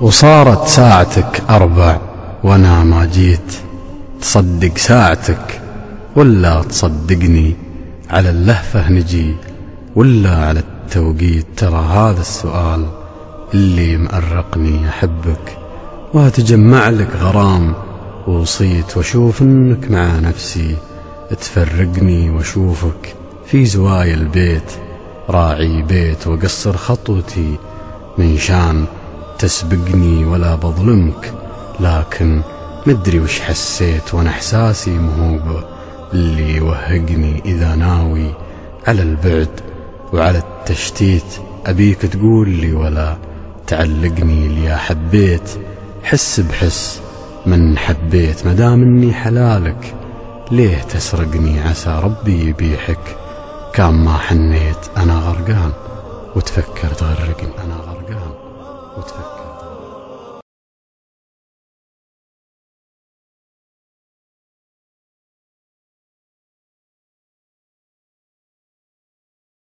وصارت ساعتك أربع وأنا ما جيت. تصدق ساعتك ولا تصدقني. على اللهفة نجي ولا على التوقيت. ترى هذا السؤال اللي مأرقني أحبك. وأتجمع لك غرام. ووصيت وأشوف إنك مع نفسي. تفرقني وأشوفك في زوايا البيت. راعي بيت وقصر خطوتي. من شان تسبقني ولا بظلمك لكن مدري وش حسيت وأنا إحساسي مهوب. اللي يوهقني إذا ناوي على البعد وعلى التشتيت. أبيك تقول لي ولا تعلقني اللي حبيت. حس بحس من حبيت مدام إني حلالك. ليه تسرقني عسى ربي يبيحك؟ كان ما حنيت أنا غرقان وتفكر تغرقني أنا غرقان.